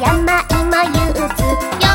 山今憂鬱